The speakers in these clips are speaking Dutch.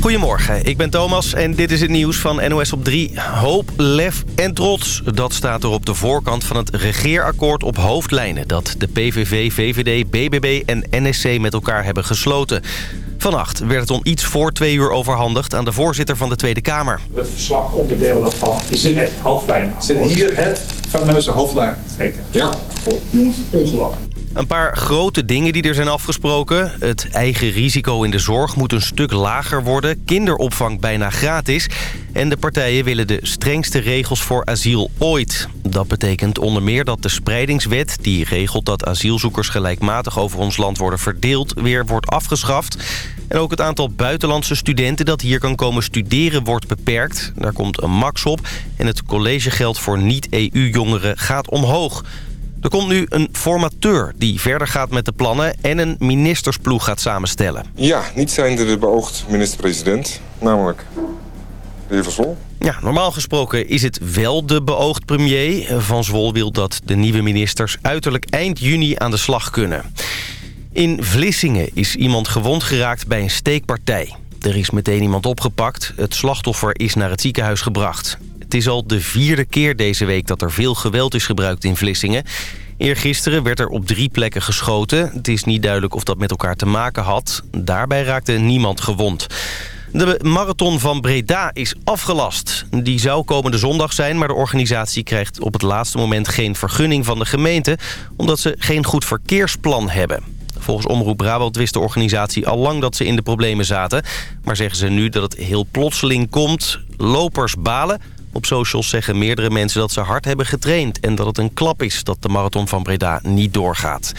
Goedemorgen, ik ben Thomas en dit is het nieuws van NOS op 3. Hoop, lef en trots. Dat staat er op de voorkant van het regeerakkoord op hoofdlijnen... dat de PVV, VVD, BBB en NSC met elkaar hebben gesloten. Vannacht werd het om iets voor twee uur overhandigd aan de voorzitter van de Tweede Kamer. Het verslag onderdeel daarvan is in het hoofdlijn. Zit hier het fameuze hoofdlijn? Ja. Een paar grote dingen die er zijn afgesproken. Het eigen risico in de zorg moet een stuk lager worden. Kinderopvang bijna gratis. En de partijen willen de strengste regels voor asiel ooit. Dat betekent onder meer dat de spreidingswet... die regelt dat asielzoekers gelijkmatig over ons land worden verdeeld... weer wordt afgeschaft. En ook het aantal buitenlandse studenten dat hier kan komen studeren wordt beperkt. Daar komt een max op. En het collegegeld voor niet-EU-jongeren gaat omhoog. Er komt nu een formateur die verder gaat met de plannen... en een ministersploeg gaat samenstellen. Ja, niet zijnde de beoogd minister-president, namelijk de heer Van Zwol. Ja, normaal gesproken is het wel de beoogd premier. Van Zwol wil dat de nieuwe ministers uiterlijk eind juni aan de slag kunnen. In Vlissingen is iemand gewond geraakt bij een steekpartij. Er is meteen iemand opgepakt. Het slachtoffer is naar het ziekenhuis gebracht. Het is al de vierde keer deze week dat er veel geweld is gebruikt in Vlissingen. Eergisteren werd er op drie plekken geschoten. Het is niet duidelijk of dat met elkaar te maken had. Daarbij raakte niemand gewond. De marathon van Breda is afgelast. Die zou komende zondag zijn, maar de organisatie krijgt op het laatste moment geen vergunning van de gemeente... omdat ze geen goed verkeersplan hebben. Volgens Omroep Brabant wist de organisatie al lang dat ze in de problemen zaten. Maar zeggen ze nu dat het heel plotseling komt. Lopers balen, op socials zeggen meerdere mensen dat ze hard hebben getraind... en dat het een klap is dat de marathon van Breda niet doorgaat.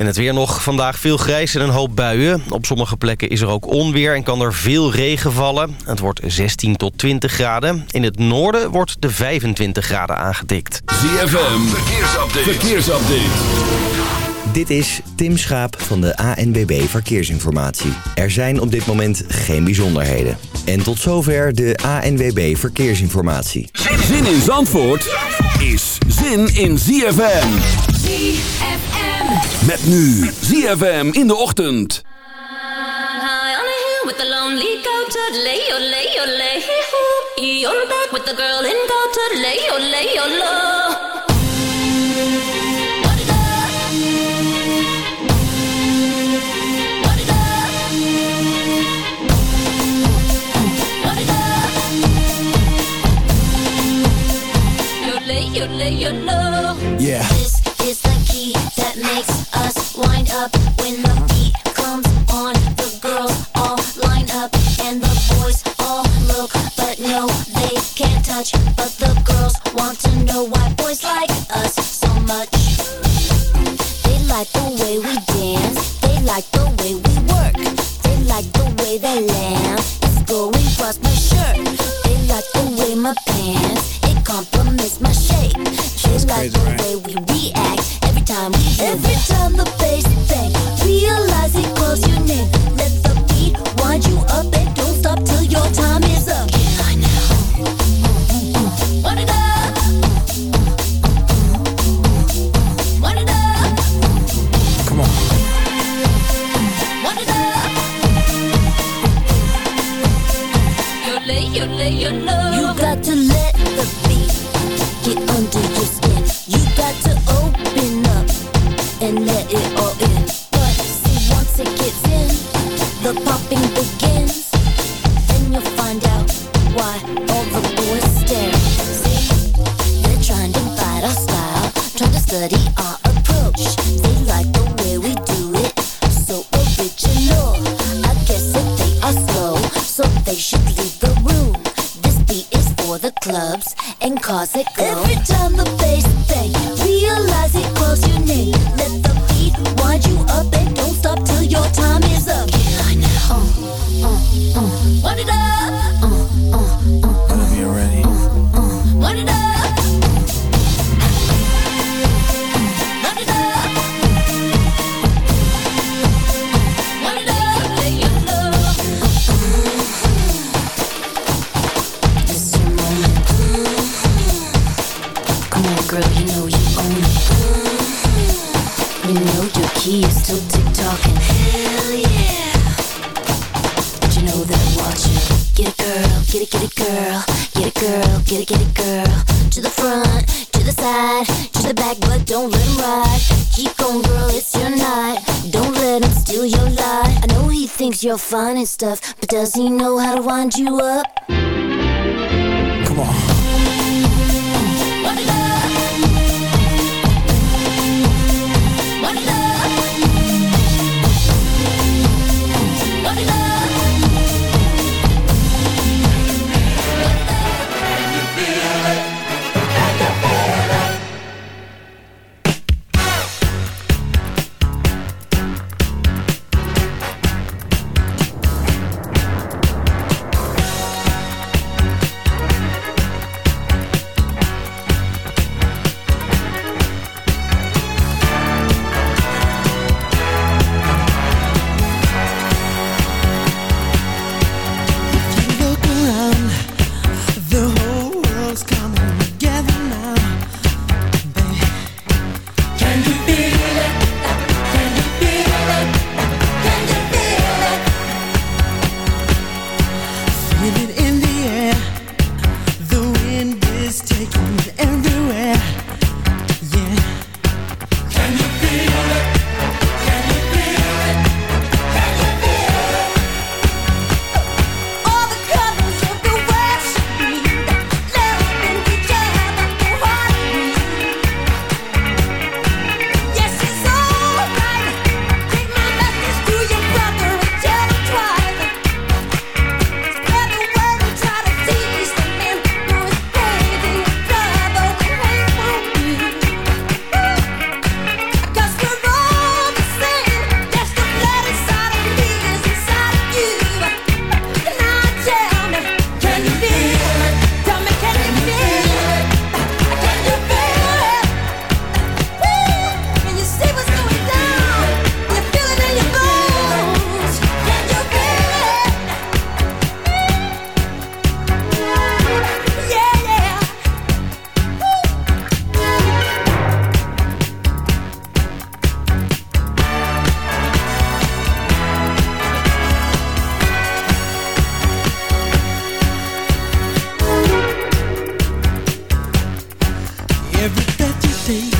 En het weer nog. Vandaag veel grijs en een hoop buien. Op sommige plekken is er ook onweer en kan er veel regen vallen. Het wordt 16 tot 20 graden. In het noorden wordt de 25 graden aangedikt. ZFM, verkeersupdate. verkeersupdate. Dit is Tim Schaap van de ANBB Verkeersinformatie. Er zijn op dit moment geen bijzonderheden. En tot zover de ANWB Verkeersinformatie. Zin in Zandvoort is zin in ZFM. ZFM. Met nu ZFM in de ochtend. High on a hill with the lonely goat, lay your lay your lay You're back with the girl in goat, lay your lay your low. You. Yeah. This is the key that makes us wind up when the beat comes on. The girls all line up and the boys all look, but no, they can't touch. But the girls want to know why boys like us so much. They like the way we dance, they like the way we work, they like the way they laugh. It's going across my shirt. They like the way my pants it compliments my shape. They like the way we react every time we every time the bass bang. Realize it calls your name. Let the beat wind you up and don't stop till your time is up. Yeah, I know. Run it up. Run it up. Come on. Run it up. You lay you lay your low. You got to I took see.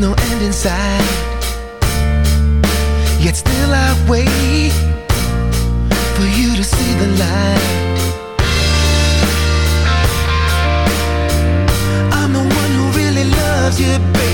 No end in sight. Yet still I wait for you to see the light. I'm the one who really loves you, baby.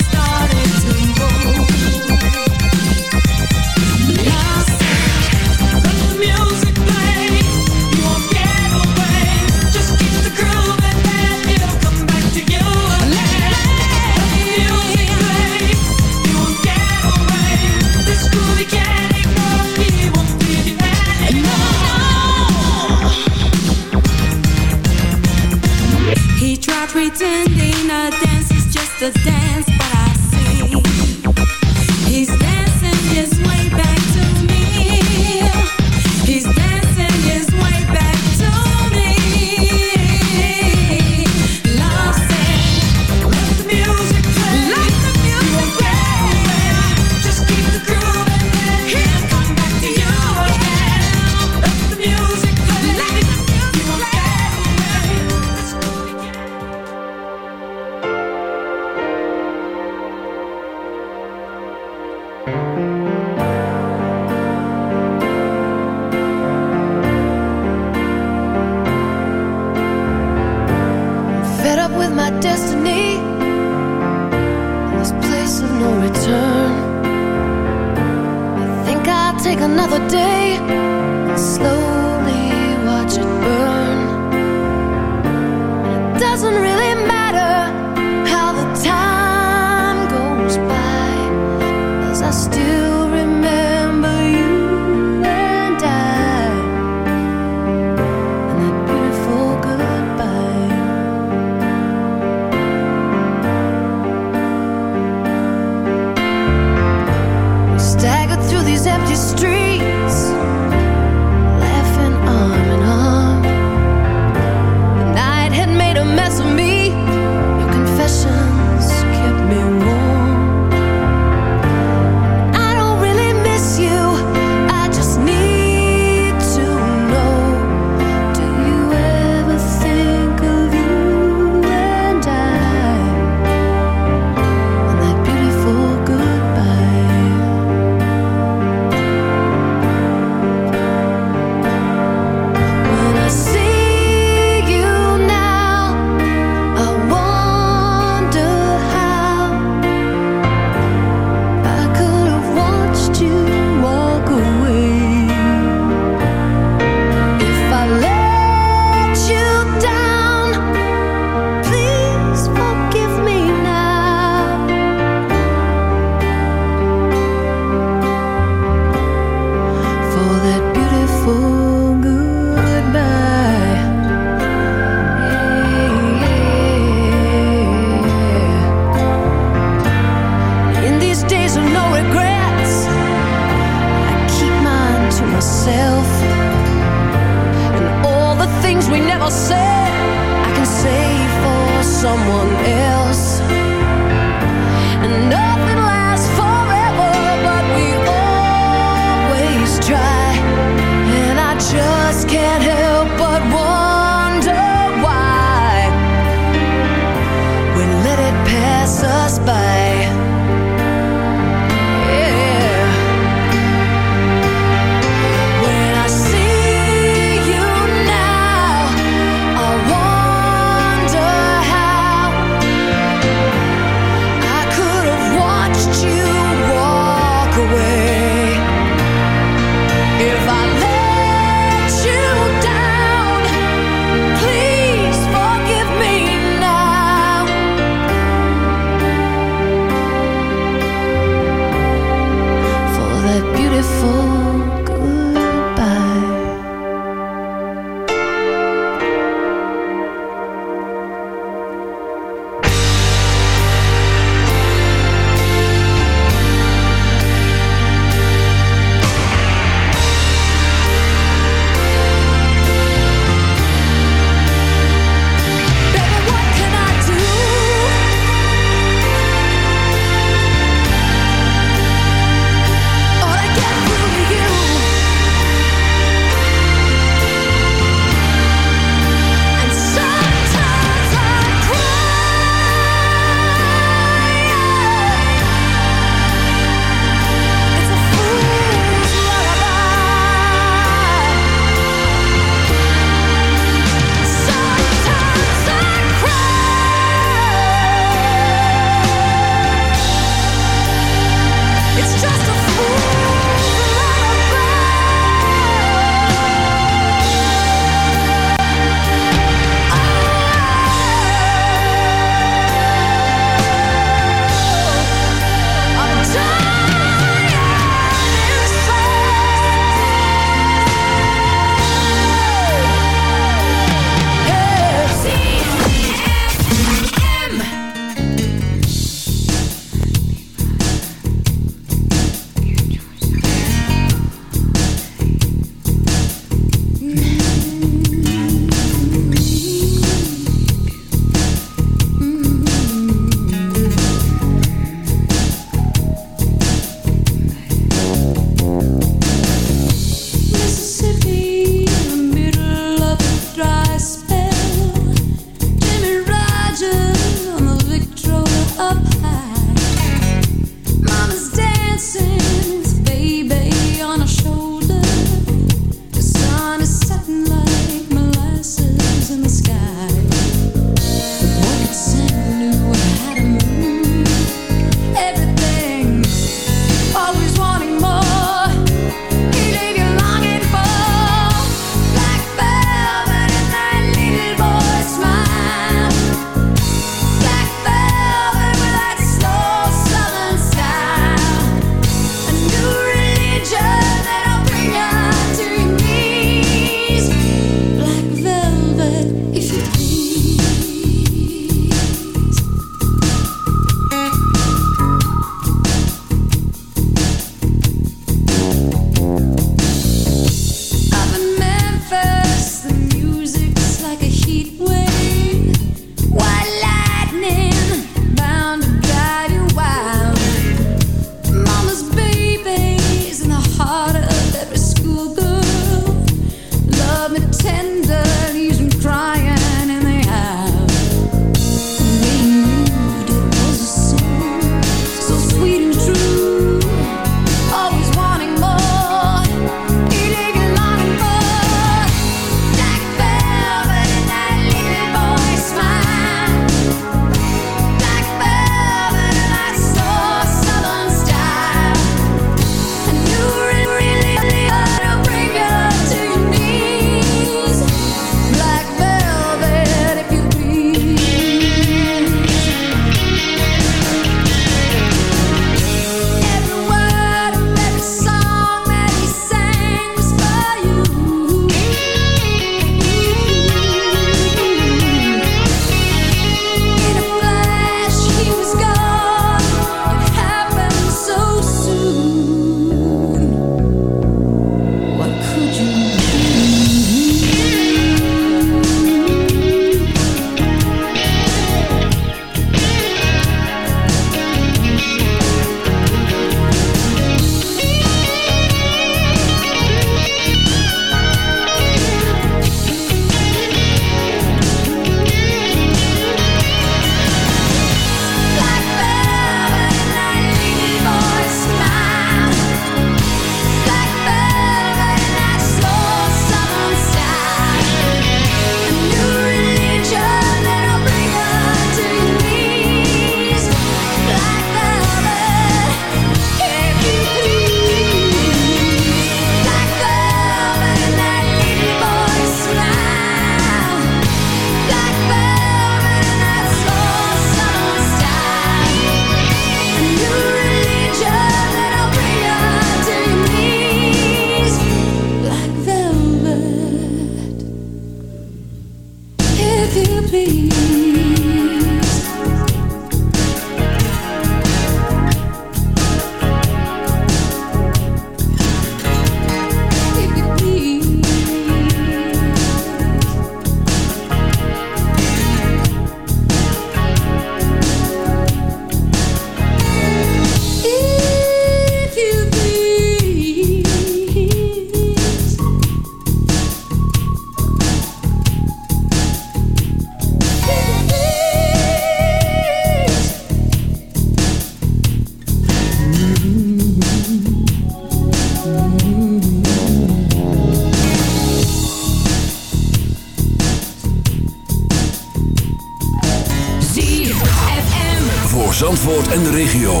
Zandvoort en de regio.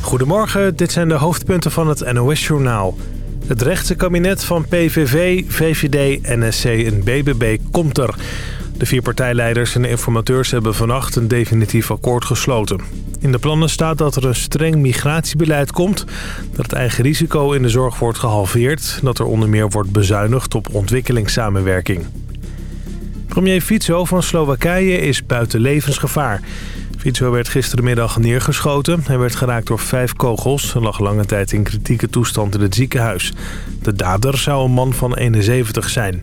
Goedemorgen, dit zijn de hoofdpunten van het NOS-journaal. Het rechtse kabinet van PVV, VVD, NSC en BBB komt er. De vier partijleiders en informateurs hebben vannacht een definitief akkoord gesloten. In de plannen staat dat er een streng migratiebeleid komt... dat het eigen risico in de zorg wordt gehalveerd... dat er onder meer wordt bezuinigd op ontwikkelingssamenwerking. Premier Fico van Slowakije is buiten levensgevaar. Fico werd gisterenmiddag neergeschoten. Hij werd geraakt door vijf kogels en lag lange tijd in kritieke toestand in het ziekenhuis. De dader zou een man van 71 zijn.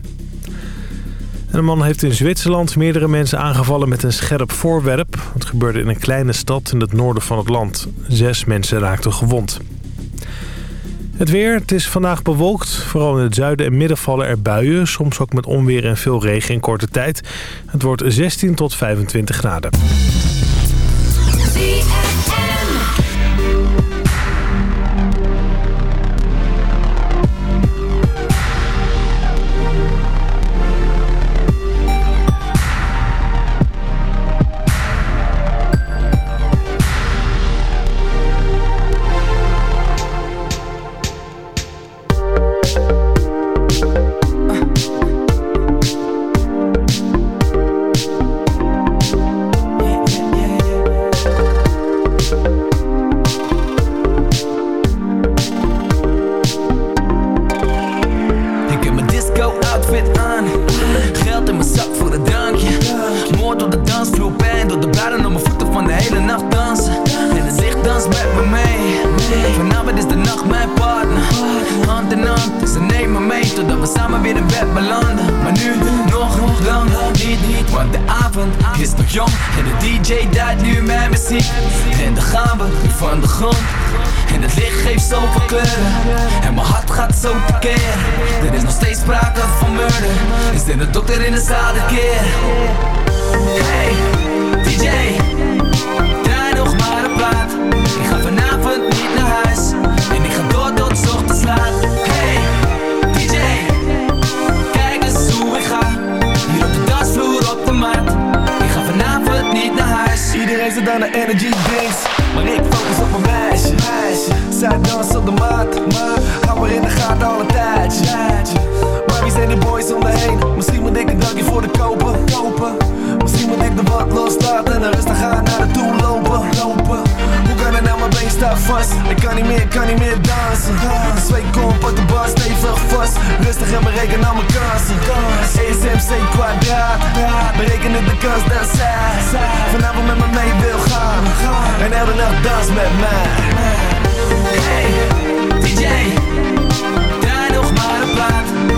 En een man heeft in Zwitserland meerdere mensen aangevallen met een scherp voorwerp. Het gebeurde in een kleine stad in het noorden van het land. Zes mensen raakten gewond. Het weer, het is vandaag bewolkt. Vooral in het zuiden en midden vallen er buien. Soms ook met onweer en veel regen in korte tijd. Het wordt 16 tot 25 graden. Ik Vanavond is de nacht mijn partner. Hand in hand, ze nemen me mee Totdat we samen weer in bed belanden. Maar nu nog lang niet, niet Want de avond is nog jong. En de DJ duidt nu mijn muziek. En dan gaan we nu van de grond. En het licht geeft zoveel kleuren. En mijn hart gaat zo tekeer. Er is nog steeds sprake van murder. Is er een dokter in de zaal dit keer? Hey, DJ Draai nog maar een plaat. Ik ga naar En ik ga door tot ochtends laat. Hey, DJ Kijk eens hoe ik ga. Hier op de dansvloer op de mat. Ik ga vanavond niet naar huis. Iedereen zit aan de energy drinks. Maar ik focus op mijn meisje, meisje. Zij danst op de mat. Maar hou maar in de gaten al een tijdje, zijn die boys om me heen? Misschien moet ik een dankje voor de kopen, kopen. Misschien moet ik de wat loslaten En rustig gaan naar de toe lopen, lopen. Hoe kan het nou, mijn been staat vast? Ik kan niet meer, kan niet meer dansen. Twee kom, pak de bar stevig vast. Rustig en bereken al mijn kansen. ESMC kwadraat. Berekenen de kans dat zij Vanavond met me mee wil gaan. En elke nacht dans met mij. Hey, DJ Draai nog maar een plaat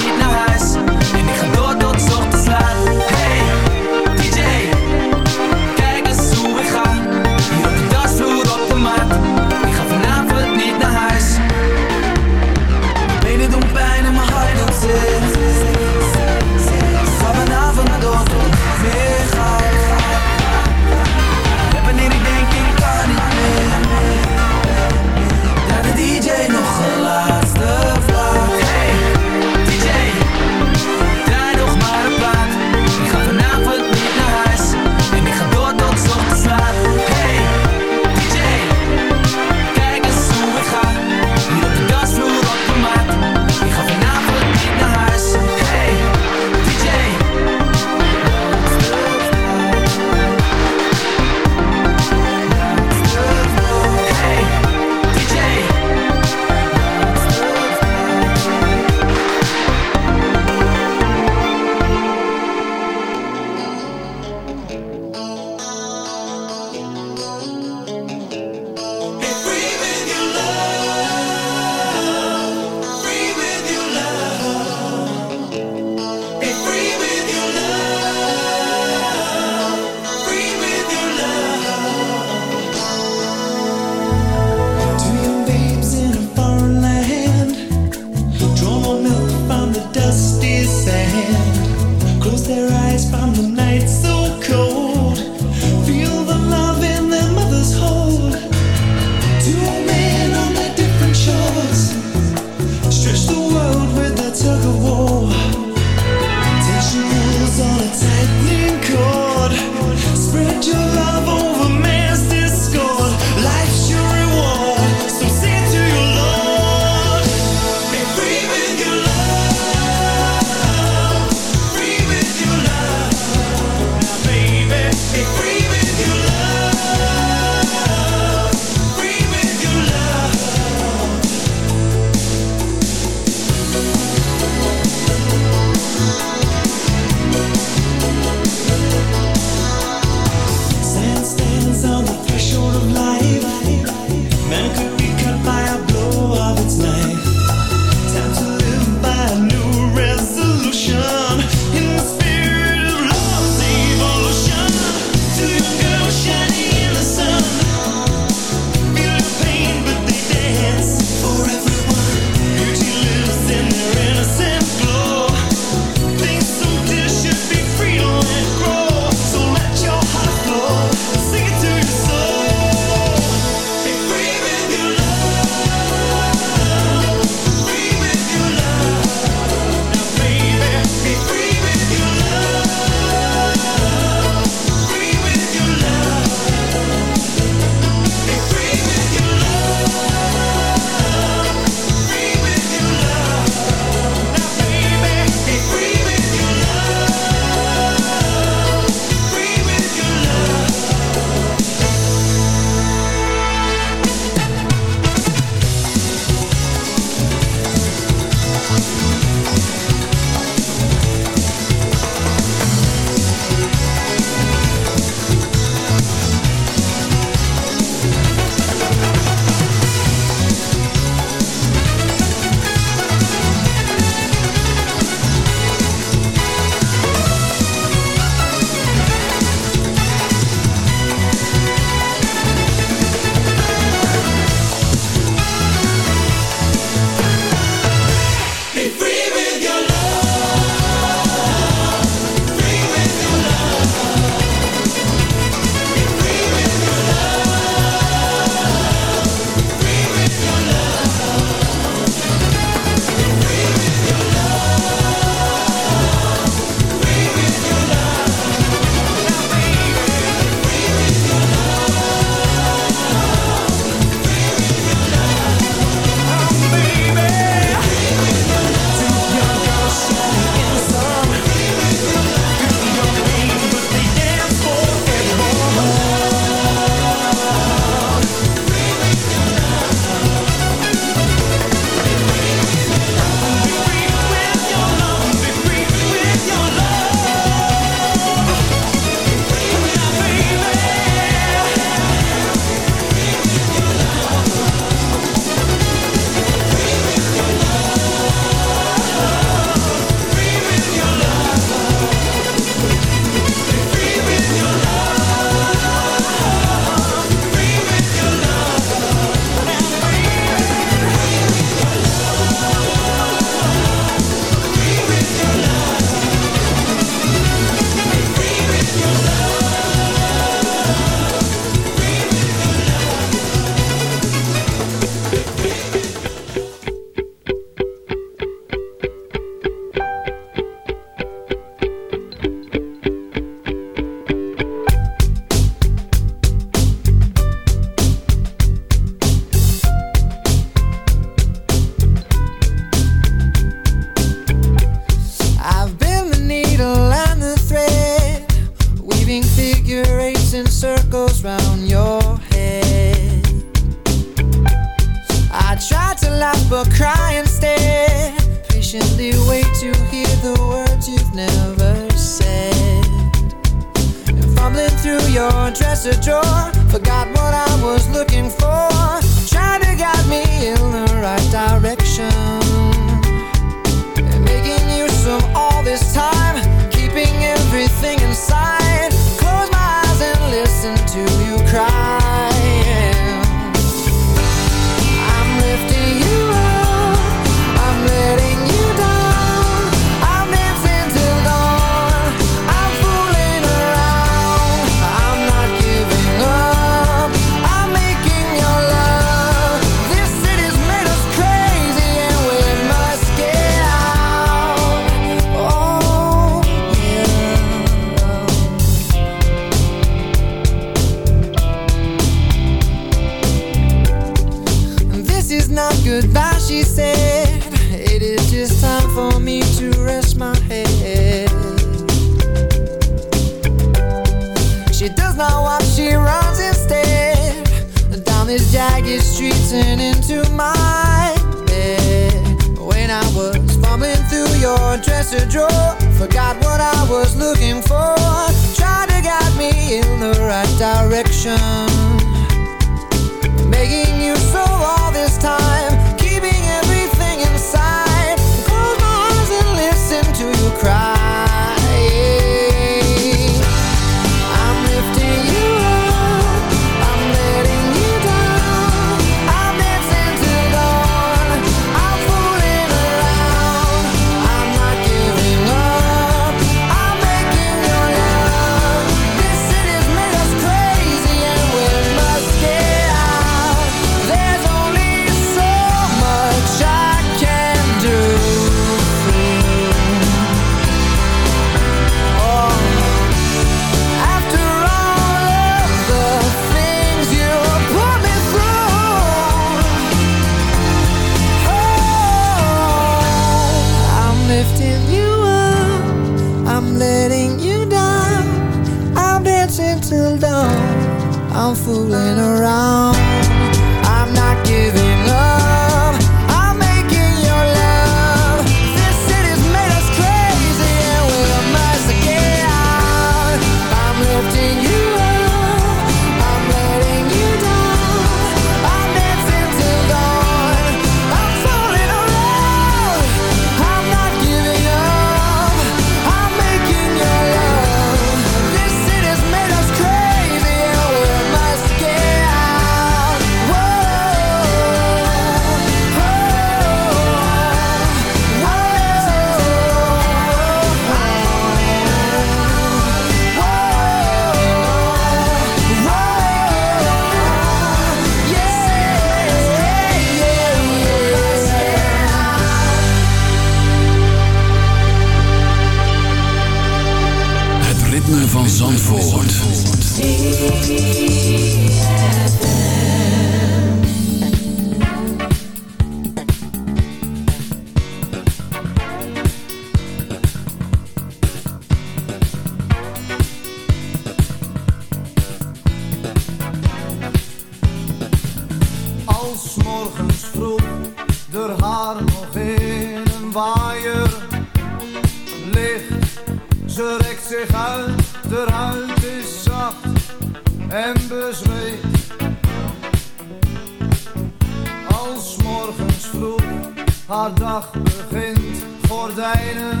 Haar dag begint, gordijnen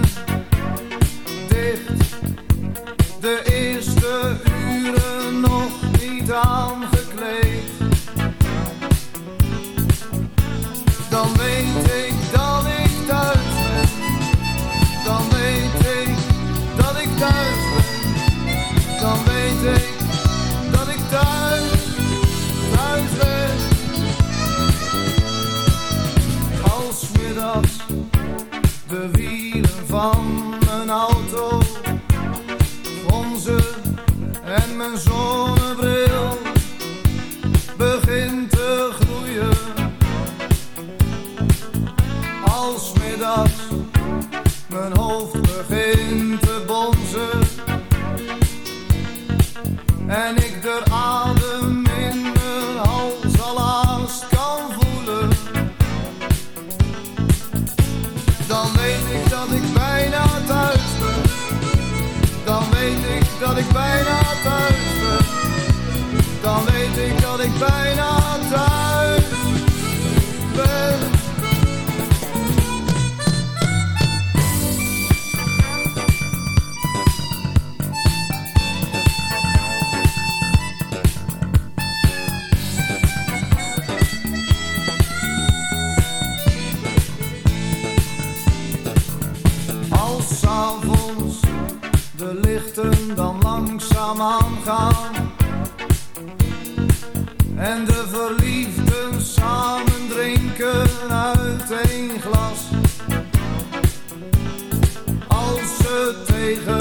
dicht. De eerste uren nog niet aangekomen. Ze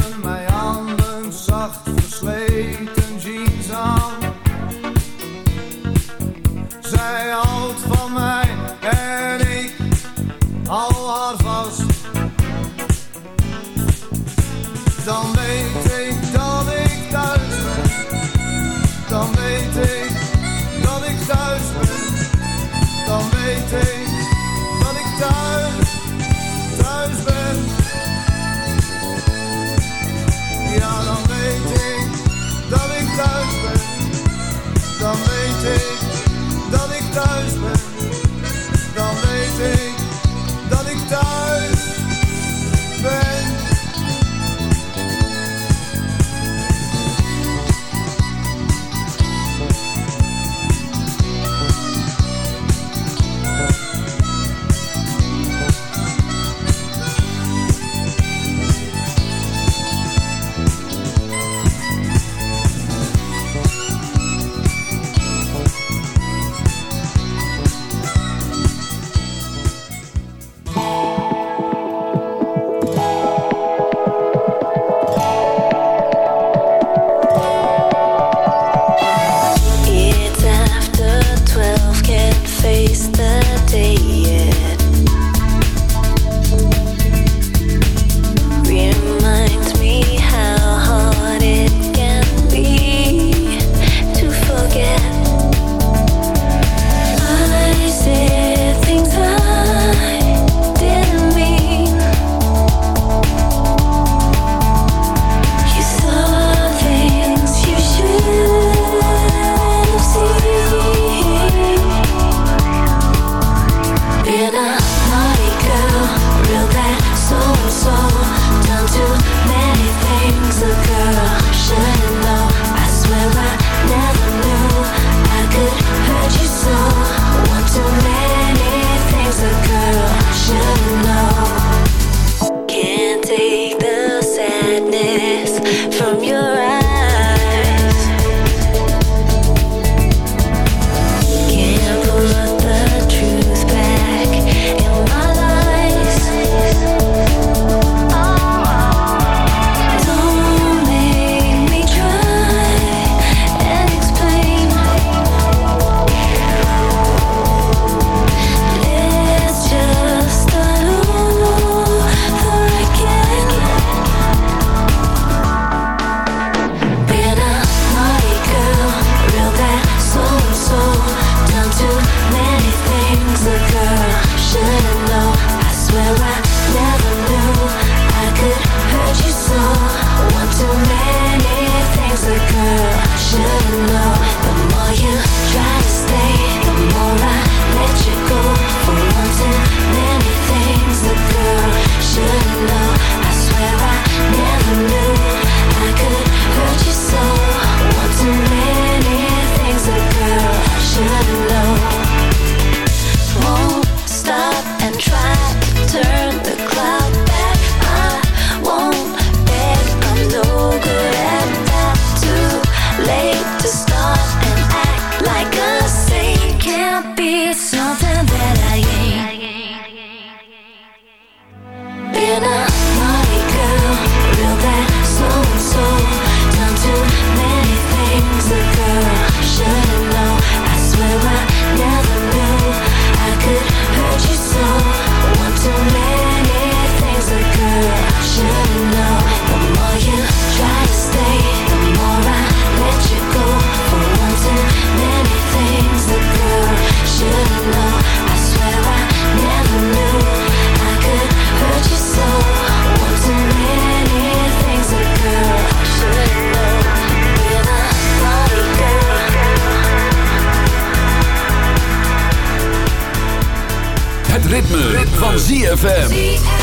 van ZFM.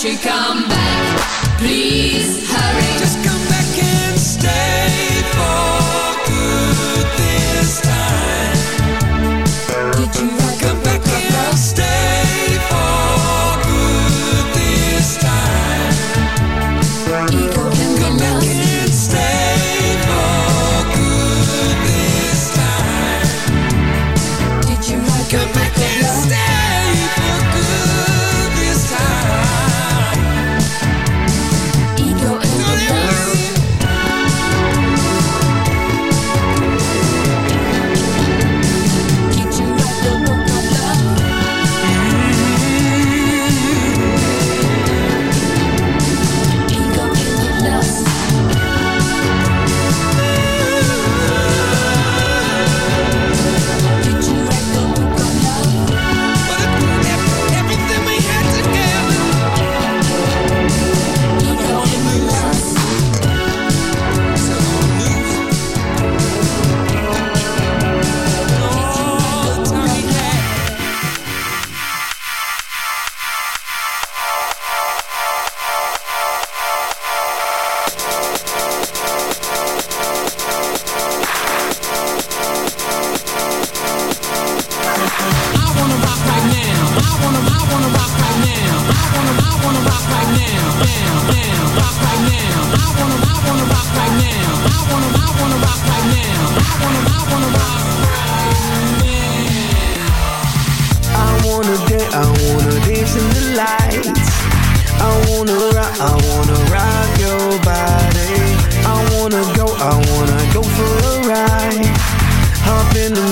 She come back? Please hurry.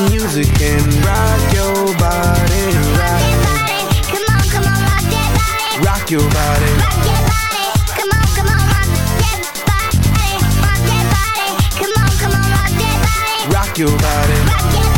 music and rock your body. Rock, come on, come on, rock that body. Rock your body. Rock your body. Come on, come on, rock that body. Rock that body. Come on, come on, rock that body. Rock your body. Rock your body.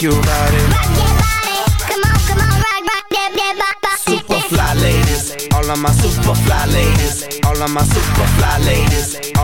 Rock your body. Rock that body. Come on, come on, rock, rock that, that body. Super fly ladies, all of my super fly ladies, all of my super fly ladies,